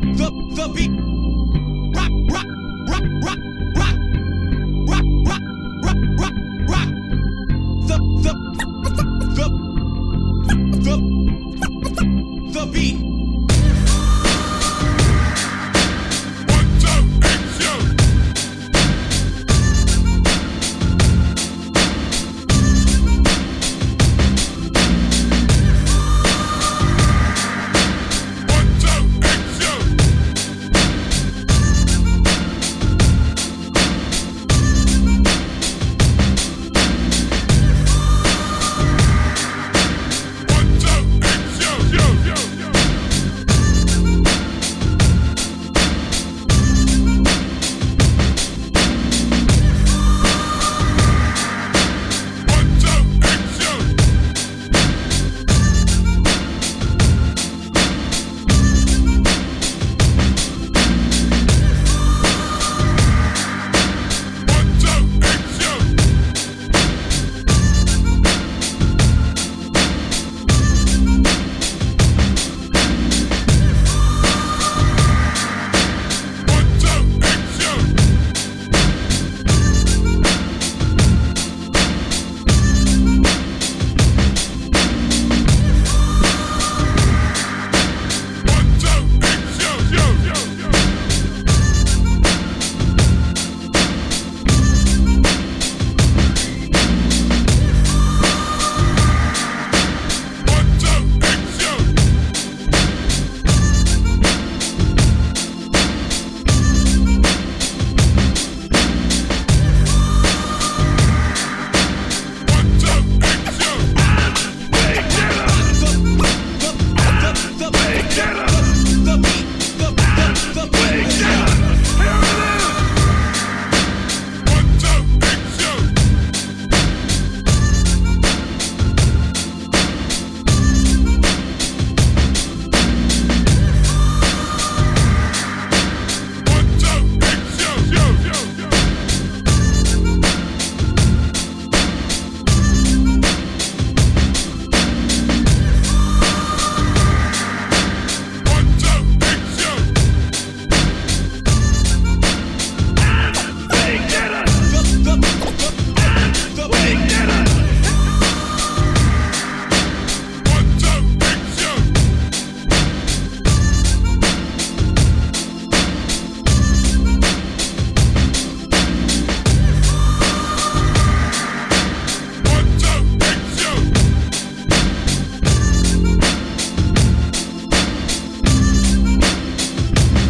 the, the beat. Rock, rock, rock, rock, rock. Rock, rock, rock, rock, the, the, the, the, the beat.